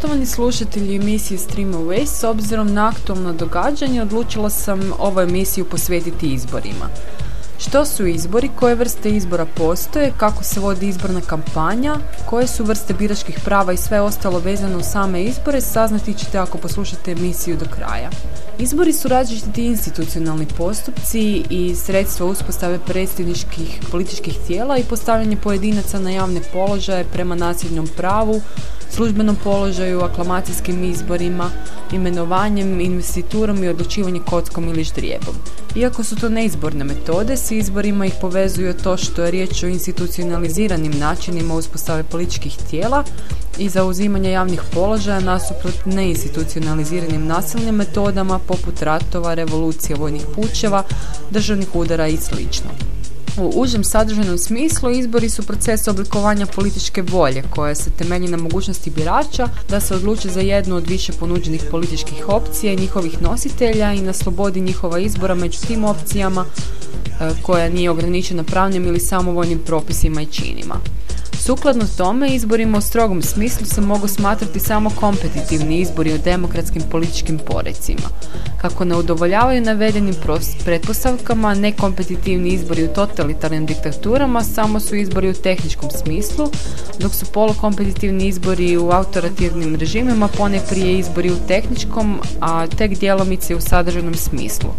Poštovani slušatelji emisije Stream Away, s obzirom na aktualno događanje odlučila sam ovu emisiju posvetiti izborima. Što su izbori, koje vrste izbora postoje, kako se vodi izborna kampanja, koje su vrste biračkih prava i sve ostalo vezano u same izbore, saznati ćete ako poslušate emisiju do kraja. Izbori su različiti institucionalni postupci i sredstva uspostave predsjedničkih političkih tijela i postavljanje pojedinaca na javne položaje prema nasljednom pravu, službenom položaju, aklamacijskim izborima, imenovanjem, investiturom i odlučivanjem kockom ili ždrijebom. Iako su to neizborne metode, s izborima ih povezuju to što je riječ o institucionaliziranim načinima uspostave političkih tijela i zauzimanja javnih položaja nasuprot neinstitucionaliziranim nasilnim metodama poput ratova, revolucija, vojnih pučeva, državnih udara i sl. U užem sadržajnom smislu izbori su proces oblikovanja političke volje koja se temelji na mogućnosti birača da se odluče za jednu od više ponuđenih političkih opcija i njihovih nositelja i na slobodi njihova izbora među tim opcijama e, koja nije ograničena pravnim ili samovoljnim propisima i činima. Sukladno tome, izborima u strogom smislu se mogu smatrati samo kompetitivni izbori u demokratskim političkim porecima. Kako ne udovoljavaju navedenim pretpostavkama, nekompetitivni izbori u totalitarnim diktaturama samo su izbori u tehničkom smislu, dok su polukompetitivni izbori u autorativnim režimima pone prije izbori u tehničkom, a tek djelomice u sadržajnom smislu,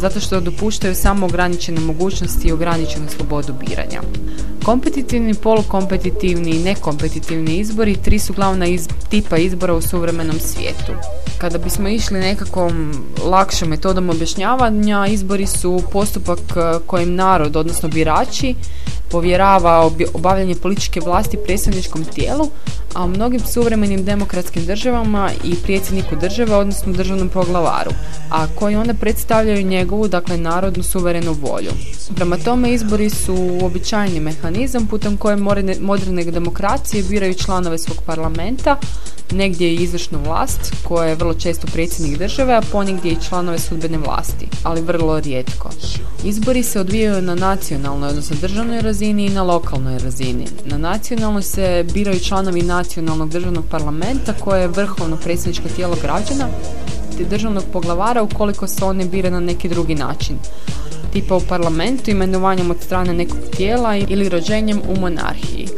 zato što dopuštaju samo ograničene mogućnosti i ograničenu slobodu biranja. Kompetitivni, polukompetitivni i nekompetitivni izbori tri su glavna tipa izbora u suvremenom svijetu. Kada bismo išli nekakvom lakšom metodom objašnjavanja, izbori su postupak eh, kojim narod, odnosno birači, povjerava obavljanje političke vlasti predsjedničkom tijelu, a u mnogim suvremenim demokratskim državama i predsjedniku države, odnosno državnom poglavaru, a koji onda predstavljaju njegovu, dakle, narodnu suverenu volju. Prema tome, izbori su uobičajeni mehanizam putem koje moderne demokracije biraju članove svog parlamenta, negdje i izvršnu vlast, koja je vrlo često predsjednik države, a ponegdje i članove sudbene vlasti, ali vrlo rijetko. Izbori se odvijaju na nacionalnoj, odnosno državnoj razini i na lokalnoj razini. Na nacionalnoj se biraju članovi nacionalnog državnog parlamenta koje je vrhovno predsjedničko tijelo građana te državnog poglavara ukoliko se one bira na neki drugi način tipa u parlamentu, imenovanjem od strane nekog tijela ili rođenjem u monarhiji.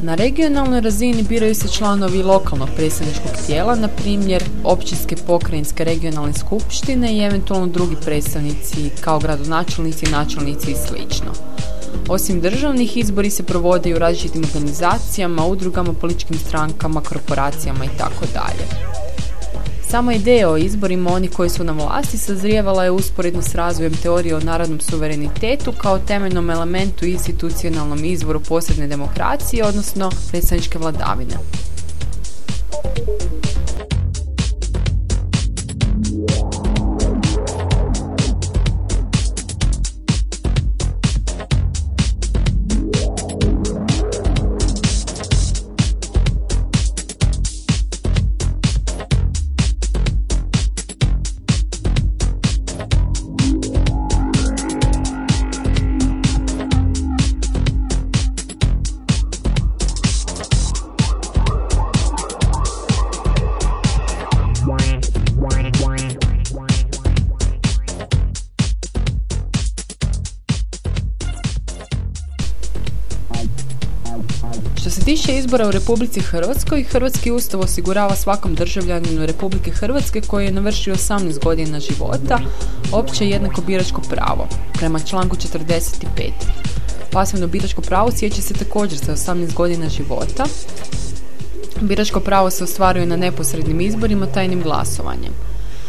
Na regionalnoj razini biraju se članovi lokalnog predstavničkog tijela, na primjer općinske pokrajinske regionalne skupštine i eventualno drugi predstavnici kao gradonačelnici, načelnici i sl. Osim državnih, izbori se provode i u različitim organizacijama, udrugama, političkim strankama, korporacijama i tako dalje. Sama ideja o izborima oni koji su na vlasti sazrijevala je usporedno s razvojem teorije o narodnom suverenitetu kao temeljnom elementu institucionalnom izvoru posebne demokracije, odnosno predstavničke vladavine. Izbora u Republici Hrvatskoj, Hrvatski ustav osigurava svakom državljaninu Republike Hrvatske koji je navršio 18 godina života opće jednako biračko pravo, prema članku 45. Pasivno biračko pravo sjeća se također sa 18 godina života. Biračko pravo se ostvaruje na neposrednim izborima tajnim glasovanjem.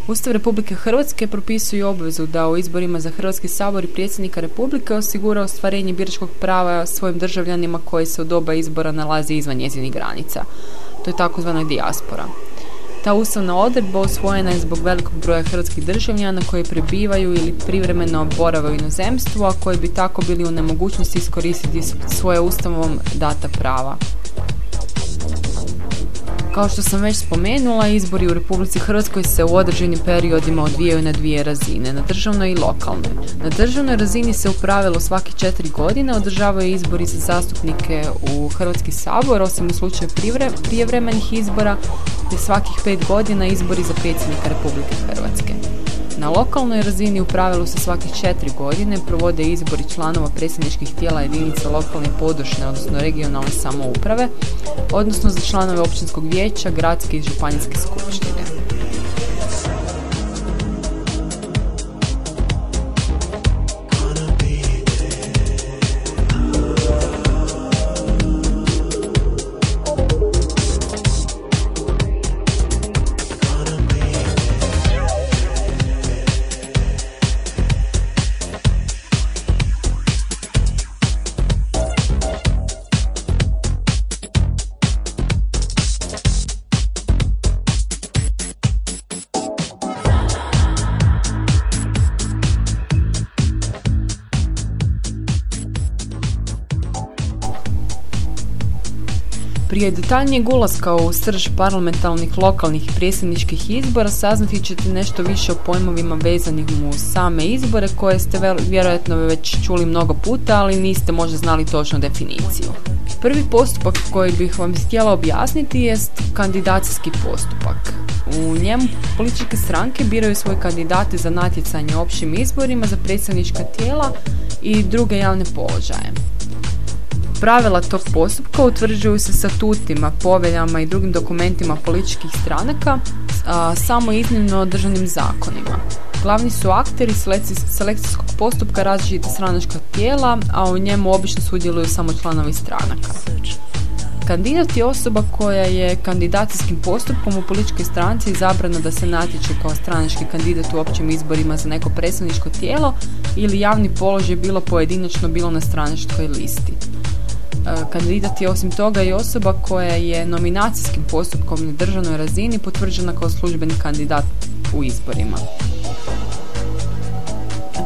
Ustav Republike Hrvatske propisuje obvezu da u izborima za Hrvatski sabor i predsjednika Republike osigura ostvarenje biračkog prava svojim državljanima koji se u doba izbora nalazi izvan njezinih granica. To je takozvana dijaspora. Ta ustavna odredba usvojena je zbog velikog broja hrvatskih državljana koji prebivaju ili privremeno borave u inozemstvu, a koji bi tako bili u nemogućnosti iskoristiti svoje ustavom data prava. Kao što sam već spomenula, izbori u Republici Hrvatskoj se u određenim periodima odvijaju na dvije razine, na državnoj i lokalnoj. Na državnoj razini se u pravilu svake četiri godine održavaju izbori za zastupnike u Hrvatski sabor, osim u slučaju prijevremenih izbora, te svakih pet godina izbori za predsjednika Republike Hrvatske. Na lokalnoj razini u pravilu se svake četiri godine provode izbori članova predsjedničkih tijela jedinica lokalne područne, odnosno regionalne samouprave, odnosno za članove općinskog vijeća, gradske i županijske skupštine. Prije detaljnijeg ulaska u srž parlamentarnih lokalnih i predsjedničkih izbora saznati ćete nešto više o pojmovima vezanih u same izbore koje ste vjerojatno već čuli mnogo puta, ali niste možda znali točnu definiciju. Prvi postupak koji bih vam htjela objasniti jest kandidacijski postupak. U njemu političke stranke biraju svoje kandidate za natjecanje općim izborima za predsjednička tijela i druge javne položaje. Pravila tog postupka utvrđuju se statutima, poveljama i drugim dokumentima političkih stranaka, a, samo iznimno državnim zakonima. Glavni su akteri selekcijskog postupka različita stranačka tijela, a u njemu obično sudjeluju samo članovi stranaka. Kandidat je osoba koja je kandidacijskim postupkom u političkoj stranci izabrana da se natječe kao stranački kandidat u općim izborima za neko predstavničko tijelo ili javni položaj bilo pojedinačno bilo na stranačkoj listi. E, kandidat je osim toga i osoba koja je nominacijskim postupkom na državnoj razini potvrđena kao službeni kandidat u izborima.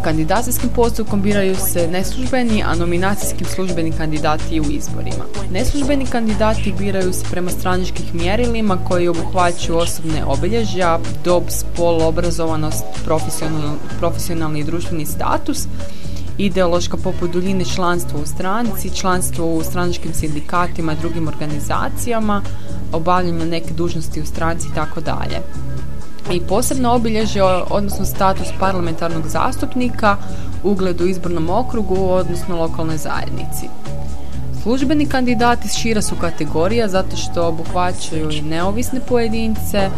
Kandidacijskim postupkom biraju se neslužbeni, a nominacijskim službeni kandidati u izborima. Neslužbeni kandidati biraju se prema straničkih mjerilima koji obuhvaćaju osobne obilježja, dob, spol, obrazovanost, profesionalni i društveni status, ideološka poput duljine članstva u stranci, članstvo u stranačkim sindikatima, drugim organizacijama, obavljanje neke dužnosti u stranci i tako dalje. I posebno obilježje, odnosno status parlamentarnog zastupnika, ugled u izbornom okrugu, odnosno lokalnoj zajednici. Službeni kandidati šira su kategorija zato što obuhvaćaju i neovisne pojedince,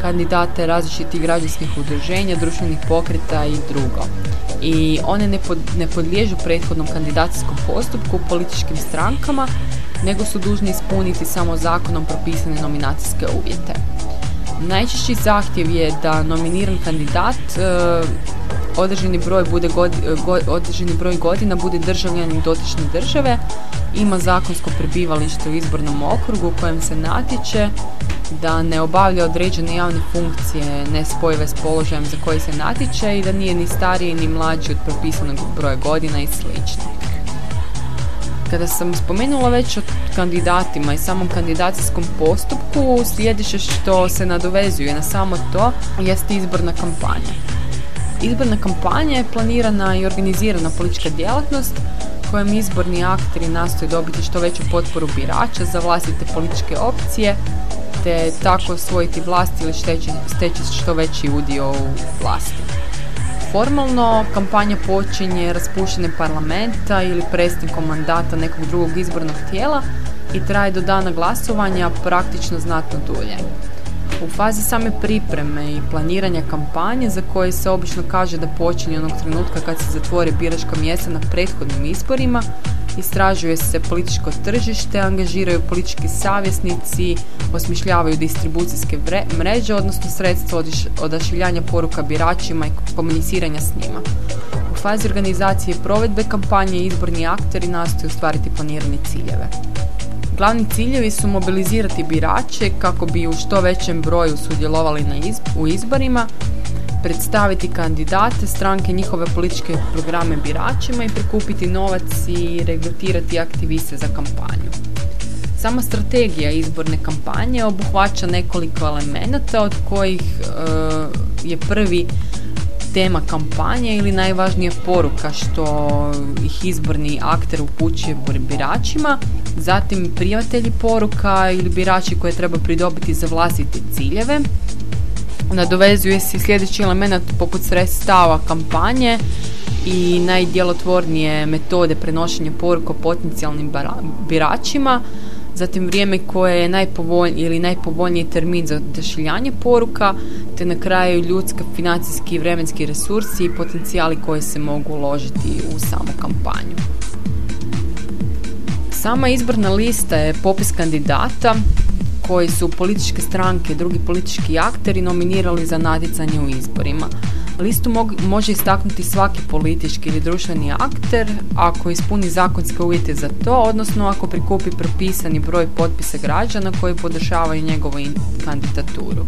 kandidate različitih građanskih udruženja, društvenih pokreta i drugo i one ne, pod, ne podliježu prethodnom kandidacijskom postupku političkim strankama, nego su dužni ispuniti samo zakonom propisane nominacijske uvjete. Najčešći zahtjev je da nominiran kandidat e, određeni broj, bude određeni broj godina bude državljanin dotične države, ima zakonsko prebivalište u izbornom okrugu u kojem se natječe, da ne obavlja određene javne funkcije nespojive s položajem za koji se natječe i da nije ni stariji ni mlađi od propisanog broja godina i sl. Kada sam spomenula već o kandidatima i samom kandidacijskom postupku, sljedeće što se nadovezuje na samo to jest izborna kampanja. Izborna kampanja je planirana i organizirana politička djelatnost kojem izborni akteri nastoje dobiti što veću potporu birača za vlastite političke opcije te tako osvojiti vlast ili steći, steći što veći udio u vlasti. Formalno kampanja počinje raspuštenjem parlamenta ili prestankom mandata nekog drugog izbornog tijela i traje do dana glasovanja praktično znatno dulje. U fazi same pripreme i planiranja kampanje za koje se obično kaže da počinje onog trenutka kad se zatvore biračka mjesta na prethodnim izborima, istražuje se političko tržište, angažiraju politički savjesnici, osmišljavaju distribucijske mreže, odnosno sredstva odašiljanja poruka biračima i komuniciranja s njima. U fazi organizacije i provedbe kampanje izborni akteri nastoje ostvariti planirane ciljeve. Glavni ciljevi su mobilizirati birače kako bi u što većem broju sudjelovali na u izborima, predstaviti kandidate, stranke, njihove političke programe biračima i prikupiti novac i regrutirati aktiviste za kampanju. Sama strategija izborne kampanje obuhvaća nekoliko elemenata od kojih e, je prvi tema kampanje ili najvažnija poruka što ih izborni akter upućuje biračima, zatim prijatelji poruka ili birači koje treba pridobiti za vlastite ciljeve, nadovezuje se sljedeći element poput sredstava kampanje i najdjelotvornije metode prenošenja poruka potencijalnim biračima, zatim vrijeme koje je najpovoljniji ili najpovoljniji termin za odašiljanje poruka, te na kraju ljudski, financijski i vremenski resursi i potencijali koji se mogu uložiti u samu kampanju. Sama izborna lista je popis kandidata koji su političke stranke i drugi politički akteri nominirali za natjecanje u izborima. Listu može istaknuti svaki politički ili društveni akter ako ispuni zakonske uvjete za to, odnosno ako prikupi propisani broj potpisa građana koji podržavaju njegovu kandidaturu.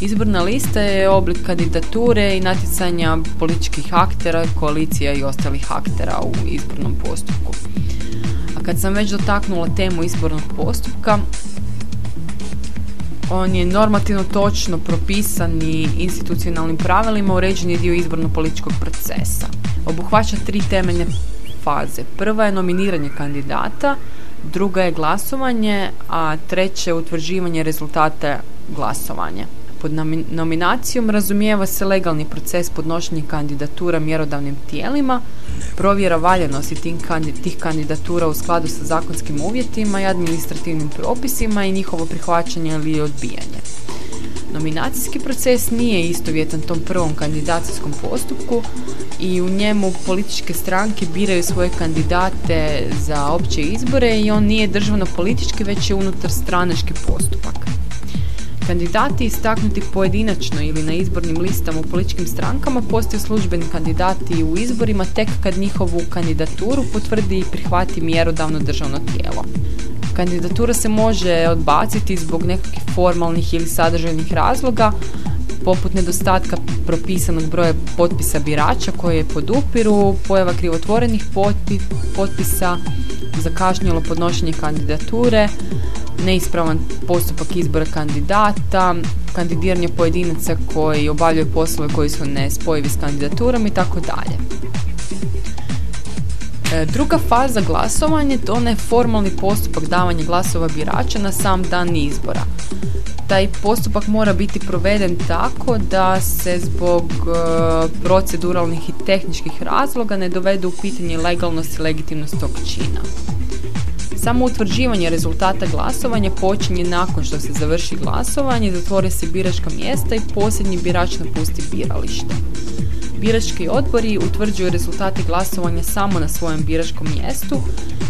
Izborna lista je oblik kandidature i natjecanja političkih aktera, koalicija i ostalih aktera u izbornom postupku. A kad sam već dotaknula temu izbornog postupka, on je normativno točno propisan i institucionalnim pravilima uređen je dio izborno-političkog procesa. Obuhvaća tri temeljne faze. Prva je nominiranje kandidata, druga je glasovanje, a treća je utvrđivanje rezultata glasovanja. Pod nominacijom razumijeva se legalni proces podnošenja kandidatura mjerodavnim tijelima, provjera valjanosti tih kandidatura u skladu sa zakonskim uvjetima i administrativnim propisima i njihovo prihvaćanje ili odbijanje. Nominacijski proces nije istovjetan tom prvom kandidacijskom postupku i u njemu političke stranke biraju svoje kandidate za opće izbore i on nije državno politički već je unutar stranački postupak. Kandidati istaknuti pojedinačno ili na izbornim listama u političkim strankama postaju službeni kandidati u izborima tek kad njihovu kandidaturu potvrdi i prihvati mjerodavno državno tijelo. Kandidatura se može odbaciti zbog nekakvih formalnih ili sadržajnih razloga, poput nedostatka propisanog broja potpisa birača koje podupiru, pojava krivotvorenih potpisa, zakašnjelo podnošenje kandidature, neispravan postupak izbora kandidata, kandidiranje pojedinaca koji obavljaju poslove koji su nespojivi s kandidaturom i tako dalje. E, druga faza glasovanja to je formalni postupak davanja glasova birača na sam dan izbora. Taj postupak mora biti proveden tako da se zbog e, proceduralnih i tehničkih razloga ne dovedu u pitanje legalnost i legitimnost tog čina. Samo utvrđivanje rezultata glasovanja počinje nakon što se završi glasovanje, zatvore se biračka mjesta i posljednji birač napusti biralište. Birački odbori utvrđuju rezultate glasovanja samo na svojem biračkom mjestu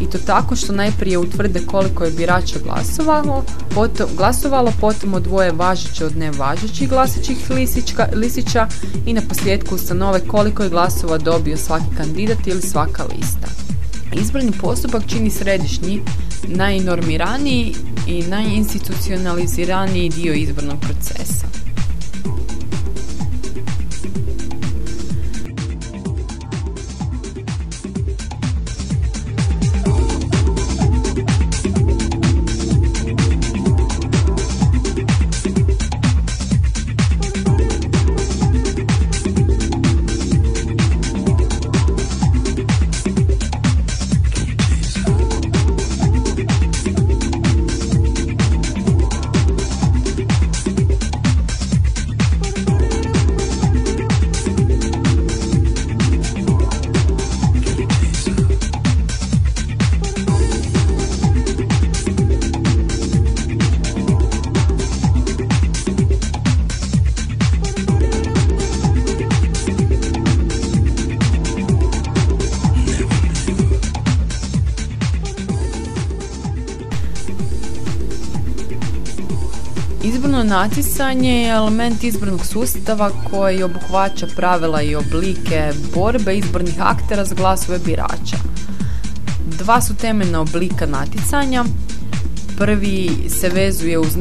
i to tako što najprije utvrde koliko je birača glasovalo, potom, glasovalo, potom odvoje važeće od nevažećih glasačih lisića i na posljedku ustanove koliko je glasova dobio svaki kandidat ili svaka lista. Izborni postupak čini središnji, najnormiraniji i najinstitucionaliziraniji dio izbornog procesa. Natjecanje je element izbornog sustava koji obuhvaća pravila i oblike borbe izbornih aktera za glasove birača. Dva su temeljna oblika natjecanja. Prvi se vezuje uz,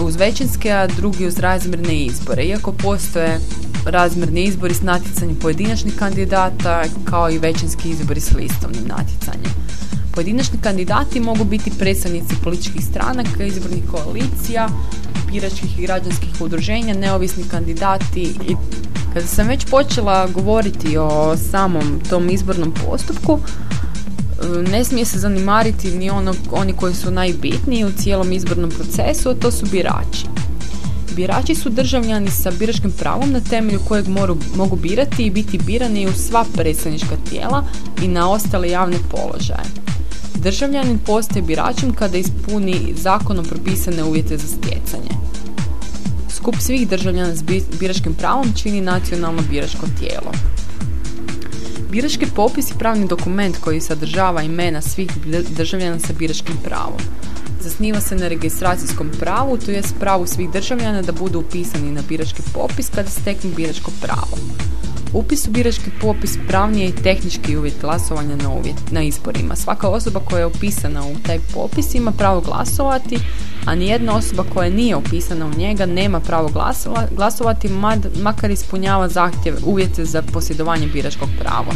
uz većinske, a drugi uz razmjerne izbore. Iako postoje razmjerni izbori s natjecanjem pojedinačnih kandidata kao i većinski izbori s listovnim natjecanjem. Pojedinačni kandidati mogu biti predstavnici političkih stranaka, izbornih koalicija, biračkih i građanskih udruženja, neovisni kandidati i kada sam već počela govoriti o samom tom izbornom postupku, ne smije se zanimariti ni ono, oni koji su najbitniji u cijelom izbornom procesu, a to su birači. Birači su državljani sa biračkim pravom na temelju kojeg moru, mogu birati i biti birani u sva predstavnička tijela i na ostale javne položaje. Državljanin postaje biračem kada ispuni zakonom propisane uvjete za stjecanje. Skup svih državljana s biračkim pravom čini nacionalno biračko tijelo. Birački popis je pravni dokument koji sadržava imena svih državljana sa biračkim pravom. Zasniva se na registracijskom pravu, to jest pravu svih državljana da budu upisani na birački popis kada steknu biračko pravo. Upis u birački popis pravni je i tehnički uvjet glasovanja na, uvjet, na izborima. Svaka osoba koja je upisana u taj popis ima pravo glasovati, a nijedna osoba koja nije upisana u njega nema pravo glasovati, makar ispunjava zahtjeve uvjete za posjedovanje biračkog prava.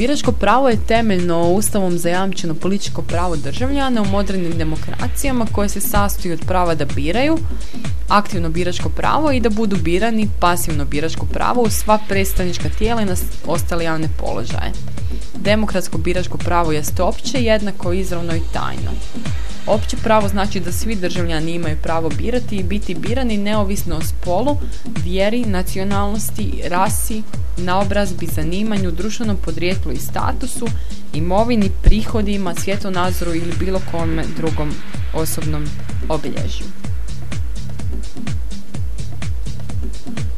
Biračko pravo je temeljno ustavom zajamčeno političko pravo državljana u modernim demokracijama koje se sastoji od prava da biraju, aktivno biračko pravo i da budu birani pasivno biračko pravo u sva predstavnička tijela i na ostale javne položaje. Demokratsko biračko pravo jest opće, jednako izravno i tajno. Opće pravo znači da svi državljani imaju pravo birati i biti birani neovisno o spolu, vjeri, nacionalnosti, rasi, naobrazbi, zanimanju, društvenom podrijetlu i statusu, imovini, prihodima, svjetonazoru ili bilo kome drugom osobnom obilježju.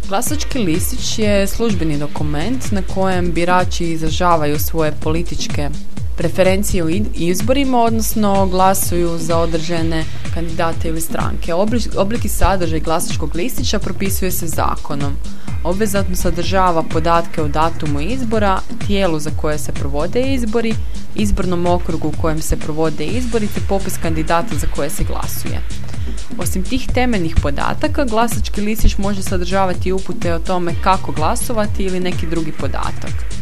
Glasački listić je službeni dokument na kojem birači izražavaju svoje političke preferencije u izborima, odnosno glasuju za određene kandidate ili stranke. Oblik i sadržaj glasačkog listića propisuje se zakonom. Obvezatno sadržava podatke o datumu izbora, tijelu za koje se provode izbori, izbornom okrugu u kojem se provode izbori te popis kandidata za koje se glasuje. Osim tih temeljnih podataka, glasački listić može sadržavati upute o tome kako glasovati ili neki drugi podatak.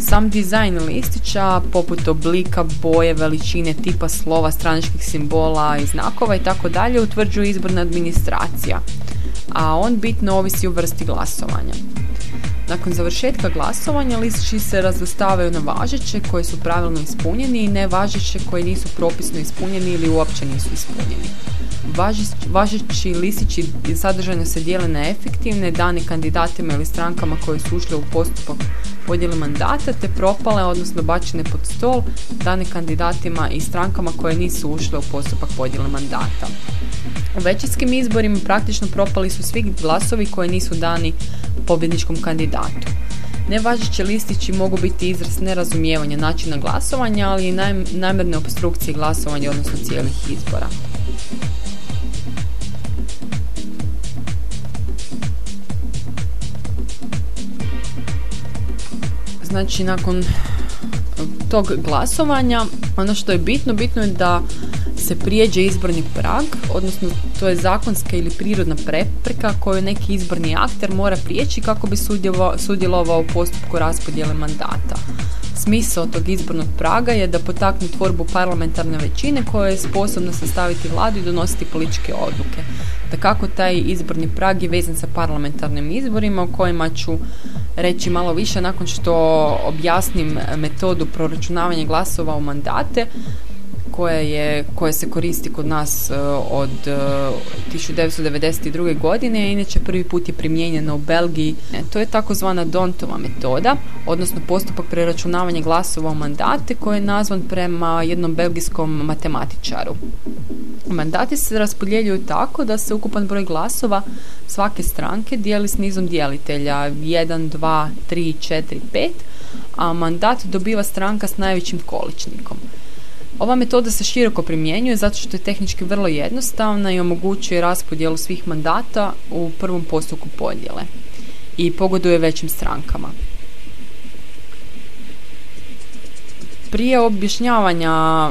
Sam dizajn listića, poput oblika, boje, veličine, tipa slova, straničkih simbola i znakova i tako dalje, utvrđuje izborna administracija, a on bitno ovisi o vrsti glasovanja. Nakon završetka glasovanja listići se razdostavaju na važeće koji su pravilno ispunjeni i nevažeće koji nisu propisno ispunjeni ili uopće nisu ispunjeni. Važeći listići sadržajno se dijele na efektivne, dane kandidatima ili strankama koji su ušli u postupak podjele mandata te propale, odnosno bačene pod stol, dane kandidatima i strankama koje nisu ušle u postupak podjele mandata. U većinskim izborima praktično propali su svi glasovi koji nisu dani pobjedničkom kandidatu. Nevažeći listići mogu biti izraz nerazumijevanja načina glasovanja, ali i namjerne obstrukcije glasovanja, odnosno cijelih izbora. Znači, nakon tog glasovanja, ono što je bitno, bitno je da se prijeđe izborni prag, odnosno to je zakonska ili prirodna prepreka koju neki izborni akter mora prijeći kako bi sudjelovao u postupku raspodjele mandata. Smisao tog izbornog praga je da potakne tvorbu parlamentarne većine koja je sposobna sastaviti vladu i donositi političke odluke. Da kako taj izborni prag je vezan sa parlamentarnim izborima o kojima ću reći malo više nakon što objasnim metodu proračunavanja glasova u mandate koja, je, koja se koristi kod nas e, od 1992. E, godine, a inače prvi put je primijenjena u Belgiji. E, to je takozvana Dontova metoda, odnosno postupak preračunavanja glasova u mandate koji je nazvan prema jednom belgijskom matematičaru. Mandati se raspodjeljuju tako da se ukupan broj glasova svake stranke dijeli s nizom dijelitelja 1, 2, 3, 4, 5, a mandat dobiva stranka s najvećim količnikom. Ova metoda se široko primjenjuje zato što je tehnički vrlo jednostavna i omogućuje raspodjelu svih mandata u prvom postupku podjele i pogoduje većim strankama. Prije objašnjavanja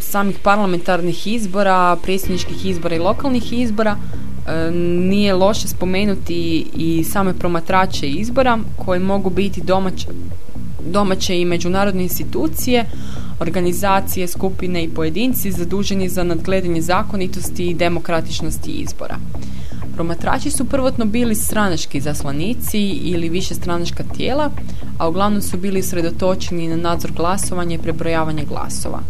samih parlamentarnih izbora, predsjedničkih izbora i lokalnih izbora e, nije loše spomenuti i same promatrače izbora koji mogu biti domaće, domaće i međunarodne institucije, organizacije, skupine i pojedinci zaduženi za nadgledanje zakonitosti i demokratičnosti izbora. Promatrači su prvotno bili stranački zaslanici ili više stranačka tijela, a uglavnom su bili sredotočeni na nadzor glasovanja i prebrojavanje glasova.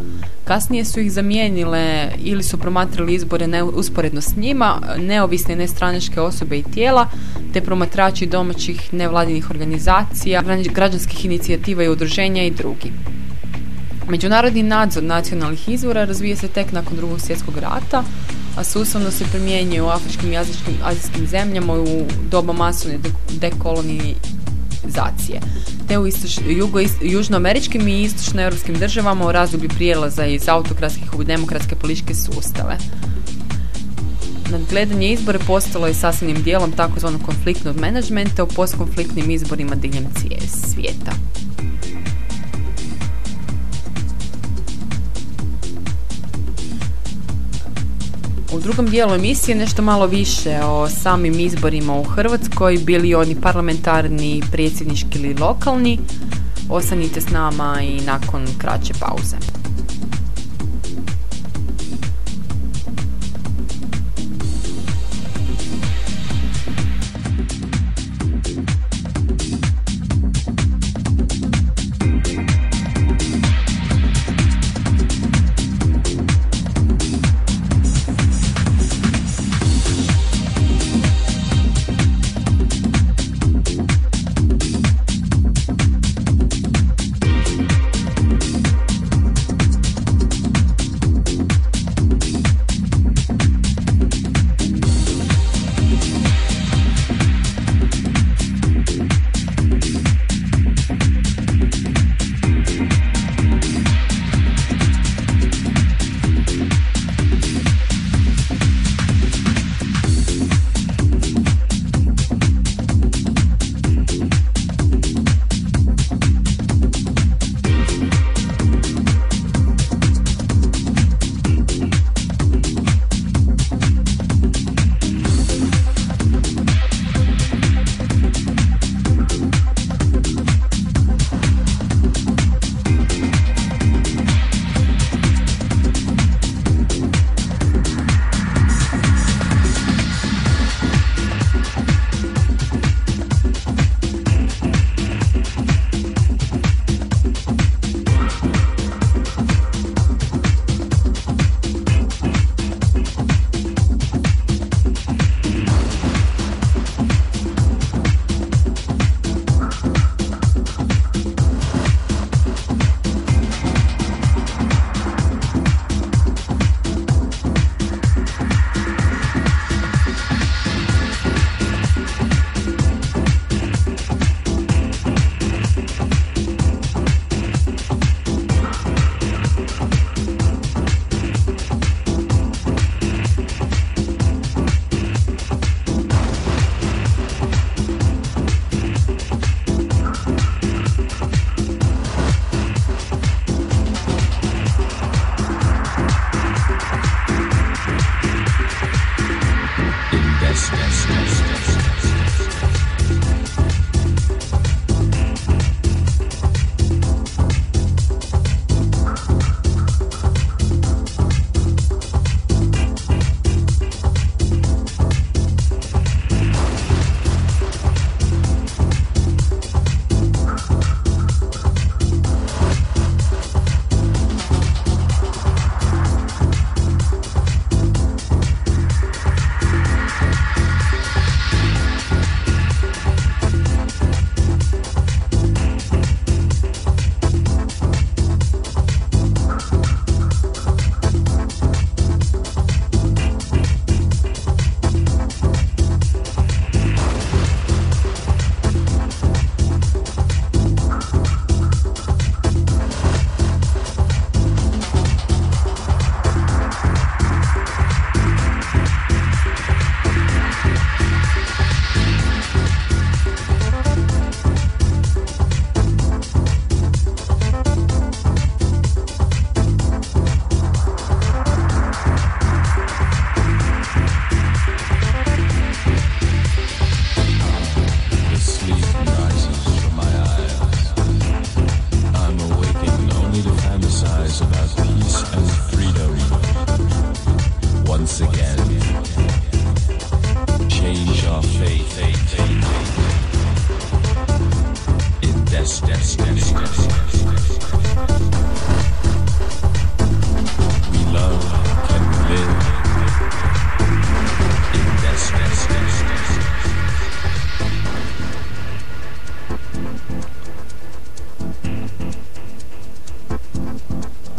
Kasnije su ih zamijenile ili su promatrali izbore ne, usporedno s njima, neovisne nestranačke osobe i tijela, te promatrači domaćih nevladinih organizacija, građanskih inicijativa i udruženja i drugi. Međunarodni nadzor nacionalnih izvora razvije se tek nakon drugog svjetskog rata, a sustavno se primjenjuje u afričkim i azijskim zemljama u doba masovne dekolonizacije, te u južnoameričkim i istočnoeuropskim državama u razdoblju prijelaza iz autokratskih u demokratske političke sustave. Nadgledanje izbore postalo je sasvim dijelom takozvanog konfliktnog menadžmenta u postkonfliktnim izborima diljem svijeta. U drugom dijelu emisije nešto malo više o samim izborima u Hrvatskoj, bili oni parlamentarni, predsjednički ili lokalni. Ostanite s nama i nakon kraće pauze.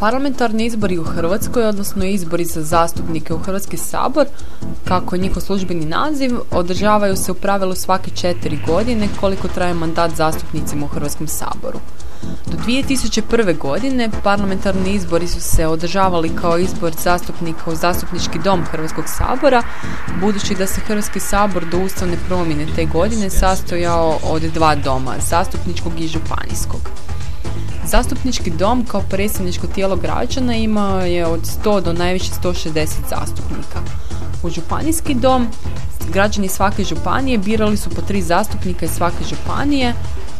Parlamentarni izbori u Hrvatskoj, odnosno izbori za zastupnike u Hrvatski sabor, kako je njihov službeni naziv, održavaju se u pravilu svake četiri godine koliko traje mandat zastupnicima u Hrvatskom saboru. Do 2001. godine parlamentarni izbori su se održavali kao izbor zastupnika u zastupnički dom Hrvatskog sabora, budući da se Hrvatski sabor do ustavne promjene te godine sastojao od dva doma, zastupničkog i županijskog. Zastupnički dom kao predstavničko tijelo građana imao je od 100 do najviše 160 zastupnika. U županijski dom građani svake županije birali su po tri zastupnika iz svake županije,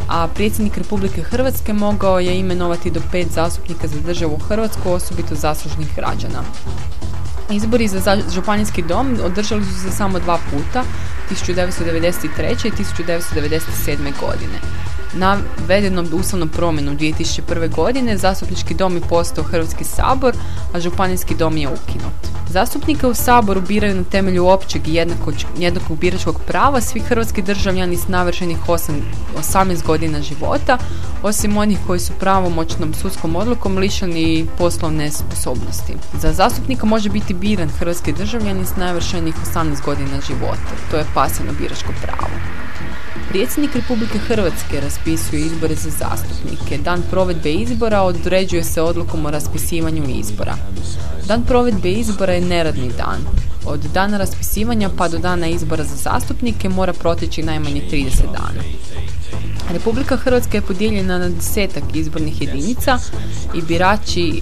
a predsjednik Republike Hrvatske mogao je imenovati do pet zastupnika za državu Hrvatsku, osobito zaslužnih građana. Izbori za županijski dom održali su se samo dva puta, 1993. i 1997. godine. Navedenom ustavnom promjenom 2001. godine zastupnički dom je postao Hrvatski sabor, a županijski dom je ukinut. Zastupnike u saboru biraju na temelju općeg i jednakog, jednakog biračkog prava svi hrvatski državljani s navršenih 8, 18 godina života, osim onih koji su pravomoćnom sudskom odlukom lišeni poslovne sposobnosti. Za zastupnika može biti biran hrvatski državljani s navršenih 18 godina života. To je pasivno biračko pravo. Predsjednik Republike Hrvatske raspisuje izbore za zastupnike. Dan provedbe izbora određuje se odlukom o raspisivanju izbora. Dan provedbe izbora je neradni dan. Od dana raspisivanja pa do dana izbora za zastupnike mora proteći najmanje 30 dana. Republika Hrvatska je podijeljena na desetak izbornih jedinica i birači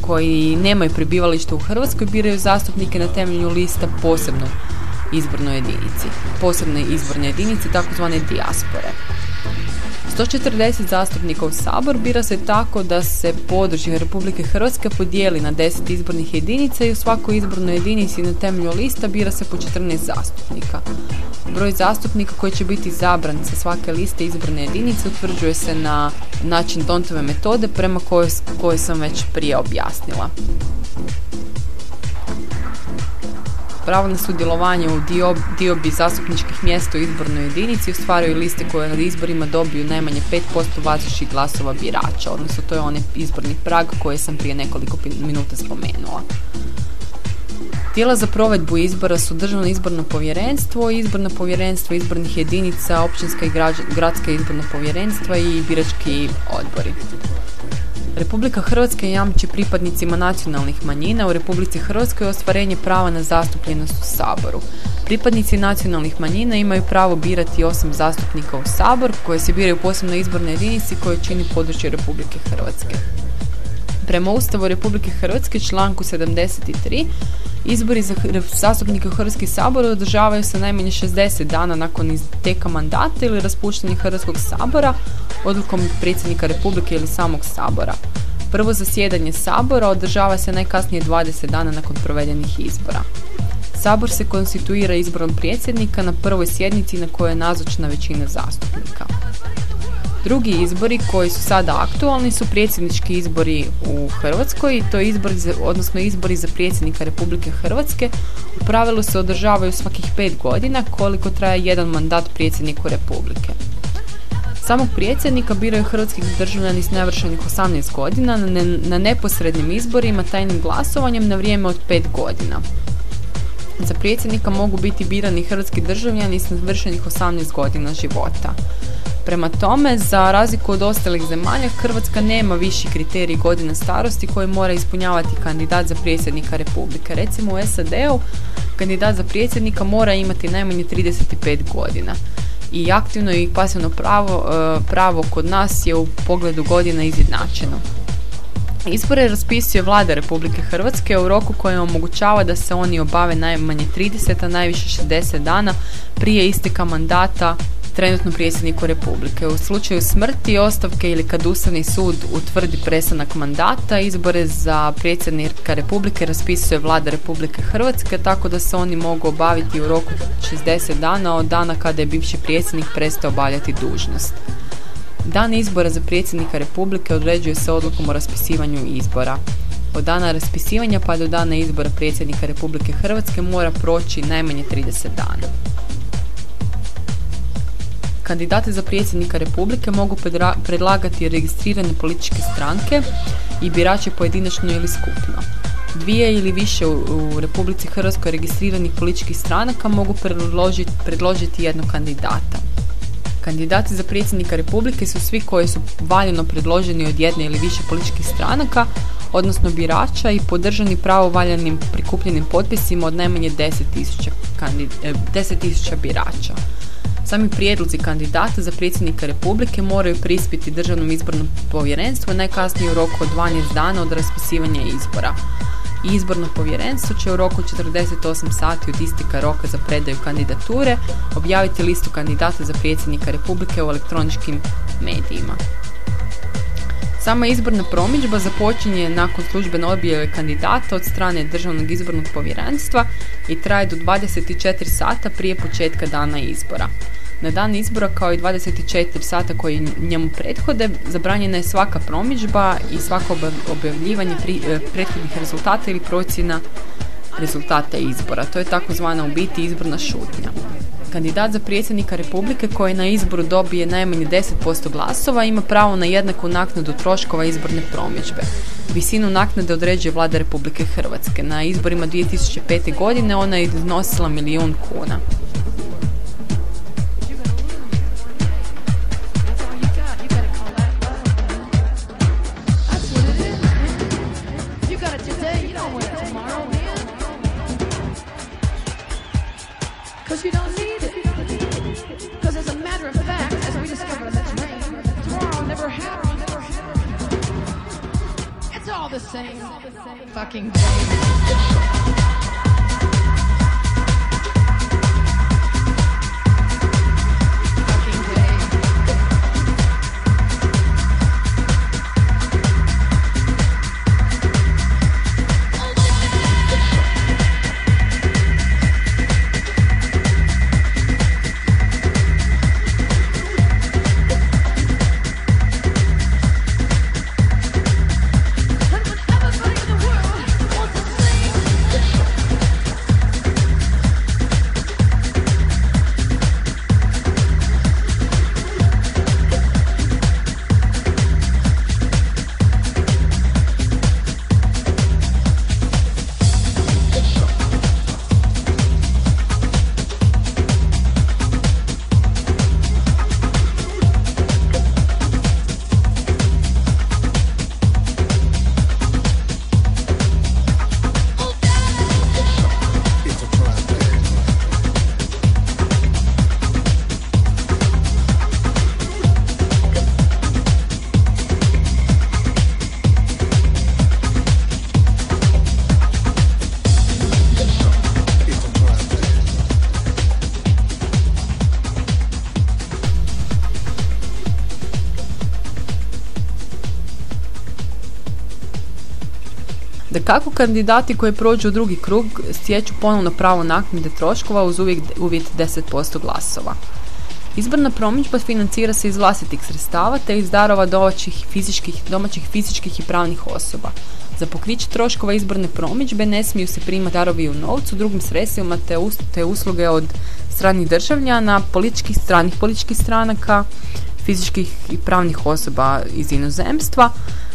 koji nemaju prebivalište u Hrvatskoj biraju zastupnike na temelju lista posebno izbornoj jedinici, posebne izborne jedinice, takozvane dijaspore. 140 zastupnika u Sabor bira se tako da se područje Republike Hrvatske podijeli na 10 izbornih jedinica i u svakoj izbornoj jedinici na temelju lista bira se po 14 zastupnika. Broj zastupnika koji će biti zabran sa svake liste izborne jedinice utvrđuje se na način Dontove metode prema kojoj, kojoj sam već prije objasnila. Pravo na sudjelovanje u dio, diobi zastupničkih mjesta u izbornoj jedinici ostvaruju liste koje na izborima dobiju najmanje 5% važećih glasova birača, odnosno to je onaj izborni prag koji sam prije nekoliko minuta spomenula. Tijela za provedbu izbora su Državno izborno povjerenstvo, izborno povjerenstvo izbornih jedinica, općinska i gradska izborna povjerenstva i birački odbori. Republika Hrvatska jamči pripadnicima nacionalnih manjina u Republici Hrvatskoj ostvarenje prava na zastupljenost u Saboru. Pripadnici nacionalnih manjina imaju pravo birati osam zastupnika u Sabor koje se biraju posebno izborne jedinici koje čini područje Republike Hrvatske. Prema Ustavu Republike Hrvatske članku 73 izbori za zastupnike u Hrvatski sabor održavaju se najmanje 60 dana nakon isteka mandata ili raspuštanja Hrvatskog sabora odlukom predsjednika Republike ili samog sabora. Prvo zasjedanje sabora održava se najkasnije 20 dana nakon provedenih izbora. Sabor se konstituira izborom predsjednika na prvoj sjednici na kojoj je nazočna većina zastupnika. Drugi izbori koji su sada aktualni su predsjednički izbori u Hrvatskoj i to izbori za, odnosno izbori za predsjednika Republike Hrvatske u pravilu se održavaju svakih pet godina koliko traje jedan mandat predsjedniku Republike. Samog predsjednika biraju hrvatski državljani s navršenih 18 godina na, na neposrednim izborima tajnim glasovanjem na vrijeme od 5 godina. Za predsjednika mogu biti birani hrvatski državljani s navršenih 18 godina života. Prema tome, za razliku od ostalih zemalja, Hrvatska nema viši kriterij godina starosti koji mora ispunjavati kandidat za predsjednika Republike. Recimo u SAD-u kandidat za predsjednika mora imati najmanje 35 godina i aktivno i pasivno pravo, e, pravo kod nas je u pogledu godina izjednačeno. Izbore raspisuje vlada Republike Hrvatske u roku koji omogućava da se oni obave najmanje 30, a najviše 60 dana prije isteka mandata trenutno predsjedniku Republike. U slučaju smrti, ostavke ili kad Ustavni sud utvrdi prestanak mandata, izbore za predsjednika Republike raspisuje vlada Republike Hrvatske, tako da se oni mogu obaviti u roku 60 dana od dana kada je bivši predsjednik prestao obavljati dužnost. Dan izbora za predsjednika Republike određuje se odlukom o raspisivanju izbora. Od dana raspisivanja pa do dana izbora predsjednika Republike Hrvatske mora proći najmanje 30 dana. Kandidati za predsjednika Republike mogu predlagati registrirane političke stranke i birače pojedinačno ili skupno. Dvije ili više u, Republici Hrvatskoj registriranih političkih stranaka mogu predložiti, predložiti jednog kandidata. Kandidati za predsjednika Republike su svi koji su valjano predloženi od jedne ili više političkih stranaka, odnosno birača i podržani pravovaljanim prikupljenim potpisima od najmanje 10.000 10 birača. Sami prijedlozi kandidata za predsjednika Republike moraju prispiti Državnom izbornom povjerenstvu najkasnije u roku od 12 dana od raspisivanja izbora. Izborno povjerenstvo će u roku 48 sati od istika roka za predaju kandidature objaviti listu kandidata za predsjednika Republike u elektroničkim medijima. Sama izborna promidžba započinje nakon službene objave kandidata od strane Državnog izbornog povjerenstva i traje do 24 sata prije početka dana izbora. Na dan izbora kao i 24 sata koji njemu prethode zabranjena je svaka promidžba i svako objavljivanje e, prethodnih rezultata ili procjena rezultata izbora. To je takozvana u biti izborna šutnja. Kandidat za predsjednika Republike koji na izboru dobije najmanje 10% glasova ima pravo na jednaku naknadu troškova izborne promidžbe. Visinu naknade određuje vlada Republike Hrvatske. Na izborima 2005. godine ona je iznosila milijun kuna. Kako kandidati koji prođu u drugi krug stječu ponovno pravo naknade troškova uz uvijek uvjet 10% glasova. Izborna promidžba financira se iz vlastitih sredstava te iz darova domaćih fizičkih, domaćih fizičkih i pravnih osoba. Za pokriće troškova izborne promidžbe ne smiju se primati darovi u novcu, drugim sredstvima te, te usluge od stranih državljana, političkih stranih političkih stranaka, fizičkih i pravnih osoba iz inozemstva,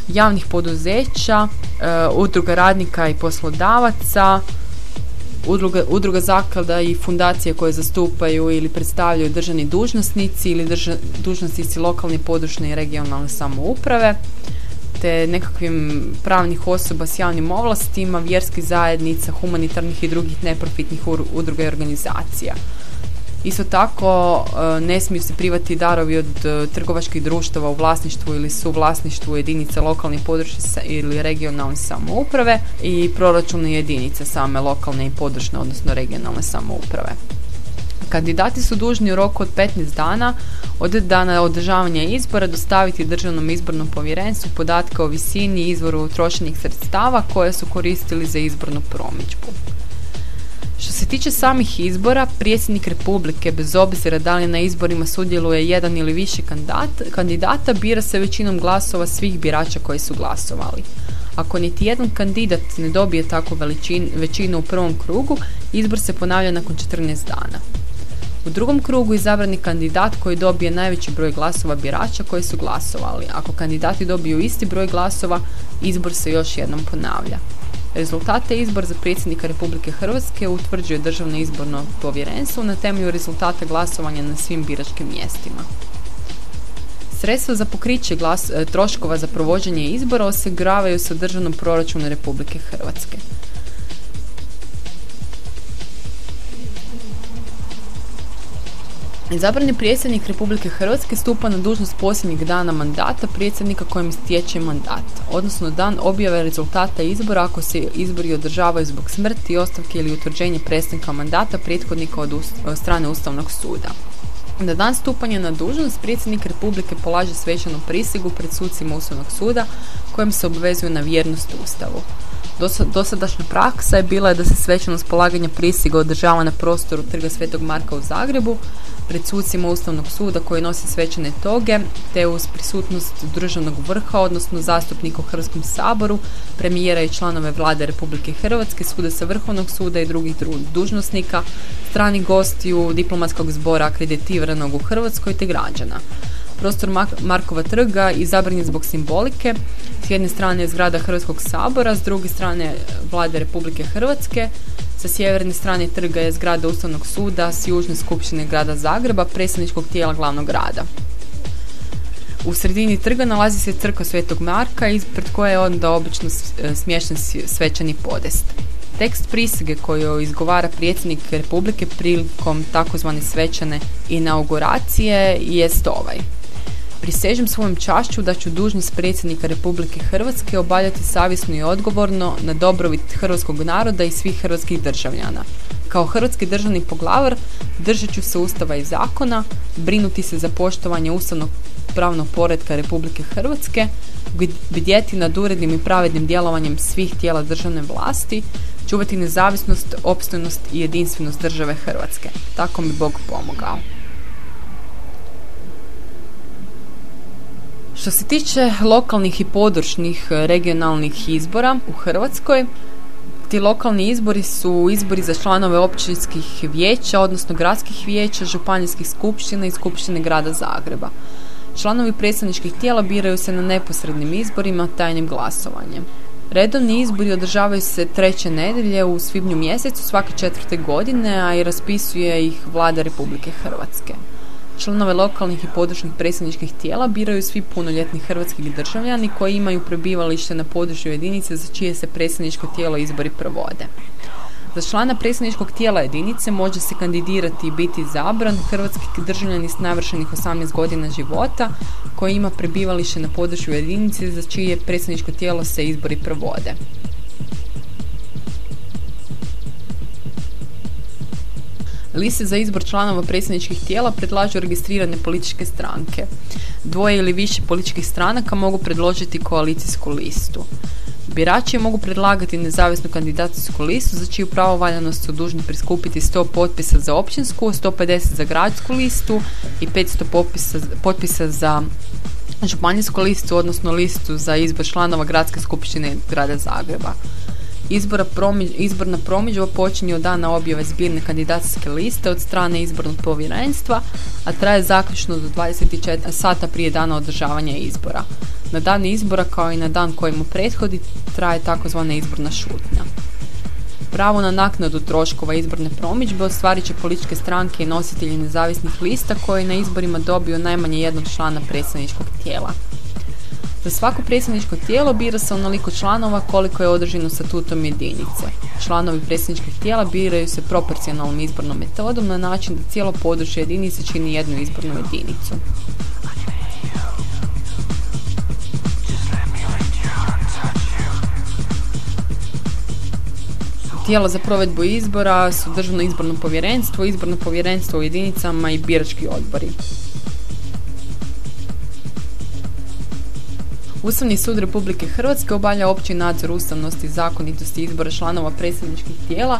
javnih poduzeća, e, udruga radnika i poslodavaca, udruga, udruga zaklada i fundacije koje zastupaju ili predstavljaju državni dužnosnici ili dužnosnici lokalne, područne i regionalne samouprave te nekakvim pravnih osoba s javnim ovlastima, vjerskih zajednica, humanitarnih i drugih neprofitnih udruga i organizacija. Isto tako e, ne smiju se privati darovi od e, trgovačkih društava u vlasništvu ili su vlasništvu jedinice lokalne područne ili regionalne samouprave i proračune jedinice same lokalne i područne odnosno regionalne samouprave. Kandidati su dužni u roku od 15 dana od dana održavanja izbora dostaviti Državnom izbornom povjerenstvu podatke o visini i izvoru utrošenih sredstava koje su koristili za izbornu promidžbu. Što se tiče samih izbora, predsjednik Republike, bez obzira da li na izborima sudjeluje jedan ili više kandidata, bira se većinom glasova svih birača koji su glasovali. Ako niti jedan kandidat ne dobije takvu većinu u prvom krugu, izbor se ponavlja nakon 14 dana. U drugom krugu izabrani kandidat koji dobije najveći broj glasova birača koji su glasovali. Ako kandidati dobiju isti broj glasova, izbor se još jednom ponavlja. Rezultate izbora za predsjednika Republike Hrvatske utvrđuje Državno izborno povjerenstvo na temelju rezultata glasovanja na svim biračkim mjestima. Sredstva za pokriće glas, e, troškova za provođenje izbora osiguravaju se u državnom proračunu Republike Hrvatske. Izabrani predsjednik Republike Hrvatske stupa na dužnost posljednjeg dana mandata predsjednika kojem stječe mandat, odnosno dan objave rezultata izbora ako se izbori održavaju zbog smrti, ostavke ili utvrđenja prestanka mandata prethodnika od, strane Ustavnog suda. Na dan stupanja na dužnost predsjednik Republike polaže svečanu prisegu pred sucima Ustavnog suda kojim se obvezuje na vjernost Ustavu. Dosadašnja praksa je bila da se svečanost polaganja prisega održava na prostoru Trga Svetog Marka u Zagrebu, pred sucima Ustavnog suda koji nosi svečane toge, te uz prisutnost državnog vrha, odnosno zastupnika u Hrvatskom saboru, premijera i članove vlade Republike Hrvatske, suda sa Vrhovnog suda i drugih dužnosnika, strani gostiju, diplomatskog zbora akreditiranog u Hrvatskoj te građana. Prostor Markova trga izabran je zbog simbolike. S jedne strane zgrada Hrvatskog sabora, s druge strane vlade Republike Hrvatske. Sa sjeverne strane trga je zgrada Ustavnog suda, s južne skupštine grada Zagreba, predsjedničkog tijela glavnog grada. U sredini trga nalazi se crkva Svetog Marka, ispred koje je onda obično smješten svečani podest. Tekst prisege koju izgovara predsjednik Republike prilikom takozvane svečane inauguracije jest ovaj. Prisežem svojom čašću da ću dužnost predsjednika Republike Hrvatske obavljati savjesno i odgovorno na dobrobit hrvatskog naroda i svih hrvatskih državljana. Kao hrvatski državni poglavar držat ću se Ustava i zakona, brinuti se za poštovanje ustavnog pravnog poredka Republike Hrvatske, bdjeti nad urednim i pravednim djelovanjem svih tijela državne vlasti, čuvati nezavisnost, opstojnost i jedinstvenost države Hrvatske. Tako mi Bog pomogao. Što se tiče lokalnih i područnih e, regionalnih izbora u Hrvatskoj, ti lokalni izbori su izbori za članove općinskih vijeća, odnosno gradskih vijeća, županijskih skupština i skupštine grada Zagreba. Članovi predstavničkih tijela biraju se na neposrednim izborima tajnim glasovanjem. Redovni izbori održavaju se treće nedelje u svibnju mjesecu svake četvrte godine, a i raspisuje ih vlada Republike Hrvatske. Članove lokalnih i područnih predsjedničkih tijela biraju svi punoljetni hrvatski državljani koji imaju prebivalište na području jedinice za čije se predsjedničko tijelo izbori provode. Za člana predsjedničkog tijela jedinice može se kandidirati i biti zabran hrvatski državljani s navršenih 18 godina života koji ima prebivalište na području jedinice za čije predsjedničko tijelo se izbori provode. Liste za izbor članova predsjedničkih tijela predlažu registrirane političke stranke. Dvoje ili više političkih stranaka mogu predložiti koalicijsku listu. Birači mogu predlagati nezavisnu kandidacijsku listu za čiju pravovaljanost su dužni priskupiti 100 potpisa za općinsku, 150 za gradsku listu i 500 potpisa, potpisa za županijsku listu, odnosno listu za izbor članova gradske skupštine grada Zagreba. Izbora izborna promidžba počinje od dana objave zbirne kandidacijske liste od strane izbornog povjerenstva, a traje zaključno do 24 sata prije dana održavanja izbora. Na dan izbora, kao i na dan kojemu prethodi, traje takozvana izborna šutnja. Pravo na naknadu troškova izborne promidžbe ostvarit će političke stranke i nositelji nezavisnih lista koji na izborima dobiju najmanje jednog člana predstavničkog tijela. Za svako predsjedničko tijelo bira se onoliko članova koliko je održeno statutom jedinice. Članovi predsjedničkih tijela biraju se proporcionalnom izbornom metodom na način da cijelo područje jedinice čini jednu izbornu jedinicu. Tijela za provedbu izbora su Državno izborno povjerenstvo, izborno povjerenstvo u jedinicama i birački odbori. Ustavni sud Republike Hrvatske obavlja opći nadzor ustavnosti i zakonitosti izbora članova predstavničkih tijela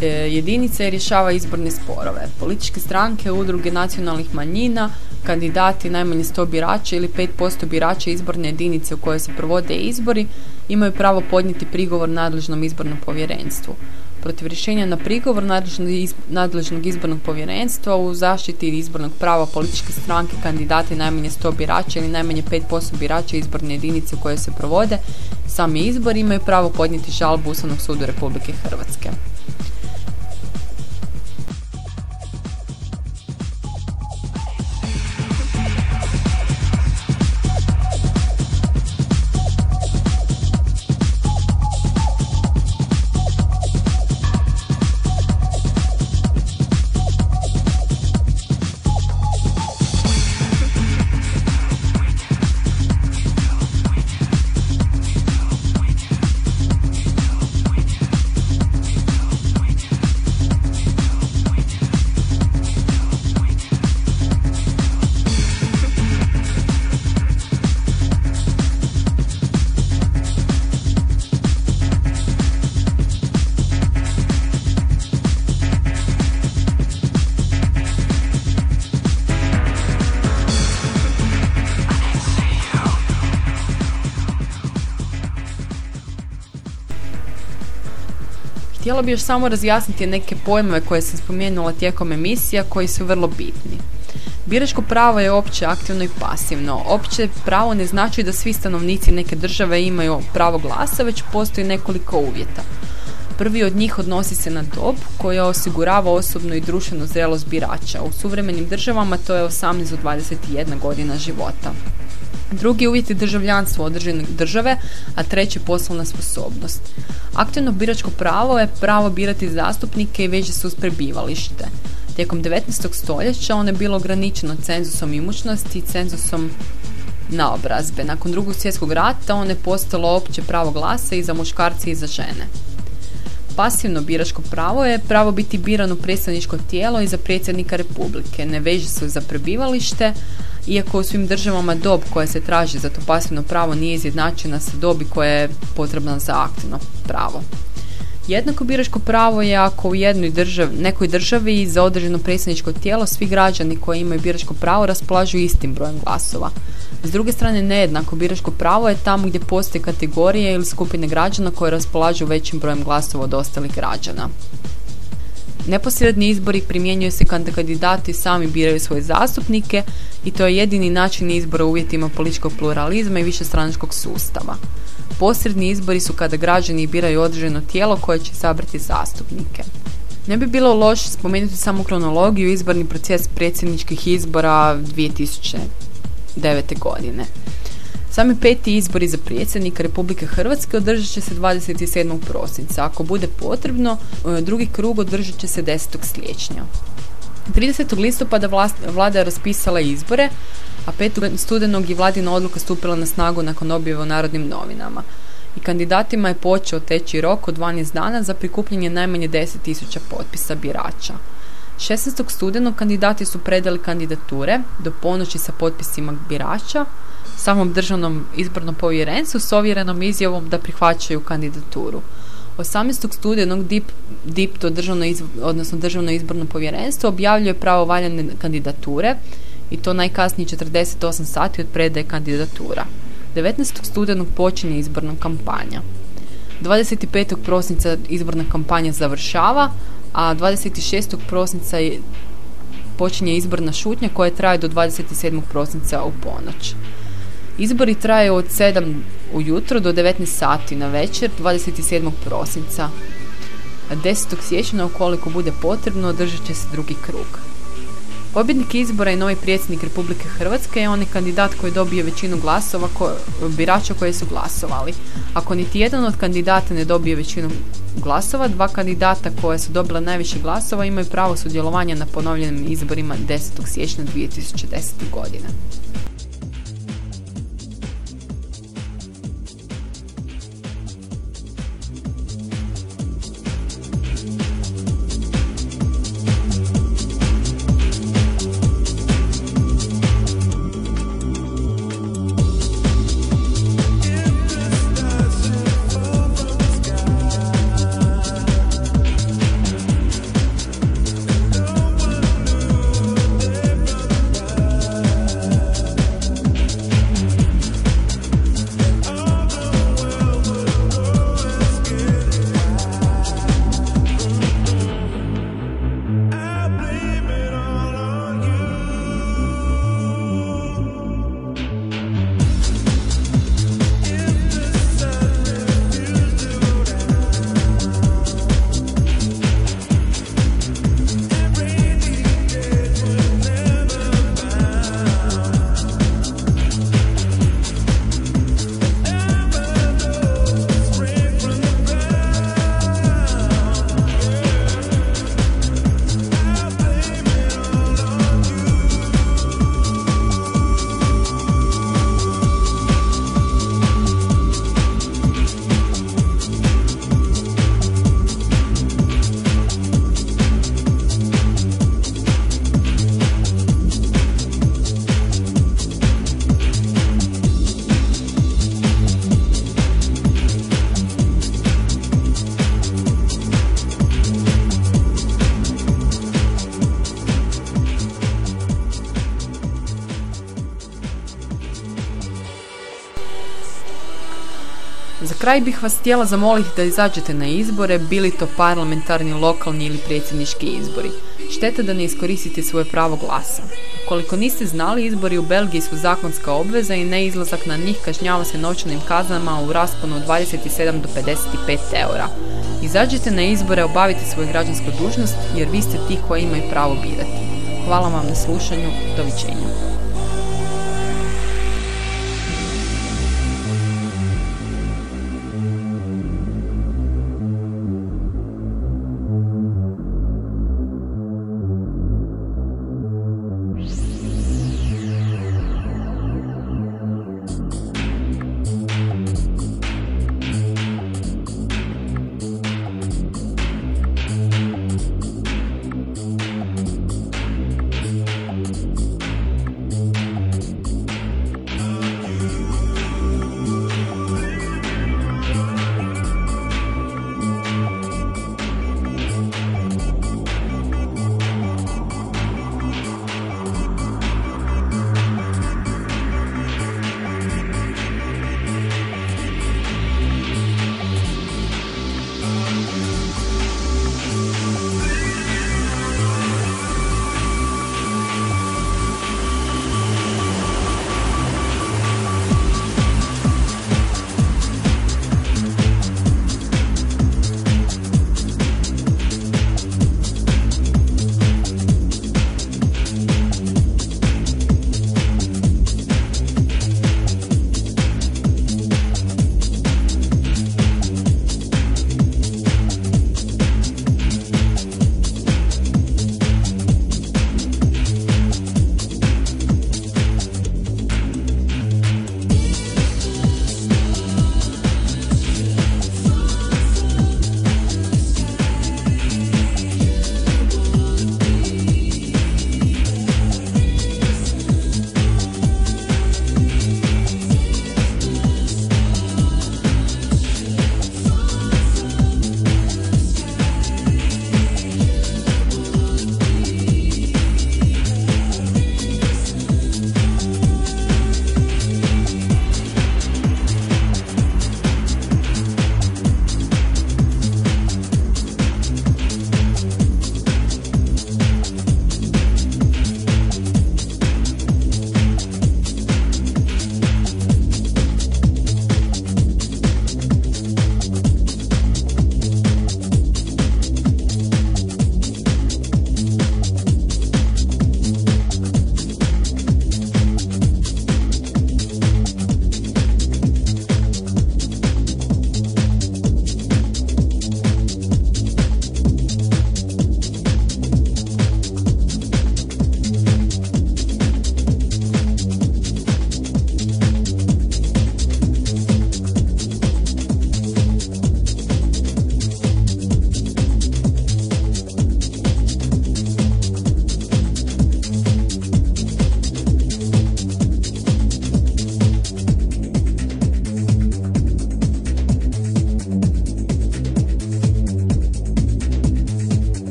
e, jedinice rješava izborne sporove. Političke stranke, udruge nacionalnih manjina, kandidati najmanje 100 birača ili 5% birača izborne jedinice u kojoj se provode izbori imaju pravo podnijeti prigovor nadležnom izbornom povjerenstvu. Protiv rješenja na prigovor nadležnog izbornog povjerenstva u zaštiti izbornog prava političke stranke kandidati najmanje 100 birača ili najmanje 5% birača izborne jedinice u kojoj se provode sami izbori imaju pravo podnijeti žalbu Ustavnog sudu Republike Hrvatske. Htjela bih još samo razjasniti neke pojmove koje sam spomenula tijekom emisija koji su vrlo bitni. Biračko pravo je opće aktivno i pasivno. Opće pravo ne znači da svi stanovnici neke države imaju pravo glasa, već postoji nekoliko uvjeta. Prvi od njih odnosi se na dob koja osigurava osobnu i društvenu zrelost birača. U suvremenim državama to je 18 do 21 godina života. Drugi uvjet je državljanstvo određene države, a treći poslovna sposobnost. Aktivno biračko pravo je pravo birati zastupnike i veže se uz prebivalište. Tijekom 19. stoljeća ono je bilo ograničeno cenzusom imućnosti i cenzusom naobrazbe. Nakon drugog svjetskog rata ono je postalo opće pravo glasa i za muškarce i za žene. Pasivno biračko pravo je pravo biti biran u predstavničko tijelo i za predsjednika republike. Ne veže se za prebivalište, iako u svim državama dob koja se traži za to pasivno pravo nije izjednačena sa dobi koja je potrebna za aktivno pravo. Jednako biračko pravo je ako u jednoj državi, nekoj državi za određeno predstavničko tijelo svi građani koji imaju biračko pravo raspolažu istim brojem glasova. S druge strane, nejednako biračko pravo je tamo gdje postoje kategorije ili skupine građana koje raspolažu većim brojem glasova od ostalih građana. Neposredni izbori primjenjuju se kada kandidati sami biraju svoje zastupnike i to je jedini način izbora u uvjetima političkog pluralizma i višestranačkog sustava. Posredni izbori su kada građani biraju određeno tijelo koje će sabrati zastupnike. Ne bi bilo loše spomenuti samo kronologiju izborni proces predsjedničkih izbora 2009. godine. Sami peti izbori za predsjednika Republike Hrvatske održat će se 27. prosinca. Ako bude potrebno, e, drugi krug održat će se 10. siječnja. 30. listopada vlada je raspisala izbore, a 5. studenog je vladina odluka stupila na snagu nakon objave u Narodnim novinama. I kandidatima je počeo teći rok od 12 dana za prikupljanje najmanje 10.000 potpisa birača. 16. studenog kandidati su predali kandidature do ponoći sa potpisima birača, samom državnom izbornom povjerenstvu s ovjerenom izjavom da prihvaćaju kandidaturu. 18. studenog DIP, DIP to državno, odnosno državno izborno povjerenstvo objavljuje pravo valjane kandidature i to najkasnije 48 sati od predaje kandidatura. 19. studenog počinje izborna kampanja. 25. prosinca izborna kampanja završava, a 26. prosinca počinje izborna šutnja koja traje do 27. prosinca u ponoć. Izbori traju od 7 ujutro do 19 sati na večer 27. prosinca. 10. siječnja ukoliko bude potrebno održat će se drugi krug. Pobjednik izbora i novi predsjednik Republike Hrvatske je onaj kandidat koji dobije većinu glasova ko, birača koji su glasovali. Ako niti jedan od kandidata ne dobije većinu glasova, dva kandidata koja su dobila najviše glasova imaju pravo sudjelovanja na ponovljenim izborima 10. siječnja 2010. godine. Kraj bih vas htjela zamoliti da izađete na izbore, bili to parlamentarni, lokalni ili predsjednički izbori. Šteta da ne iskoristite svoje pravo glasa. Koliko niste znali, izbori u Belgiji su zakonska obveza i neizlazak na njih kažnjava se novčanim kaznama u rasponu od 27 do 55 eura. Izađite na izbore, obavite svoju građansku dužnost jer vi ste ti koji imaju pravo birati. Hvala vam na slušanju, doviđenja.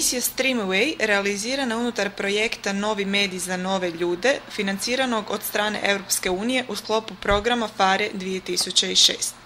Emisija Streamaway realizirana unutar projekta Novi medij za nove ljude, financiranog od strane Europske unije u sklopu programa FARE 2006.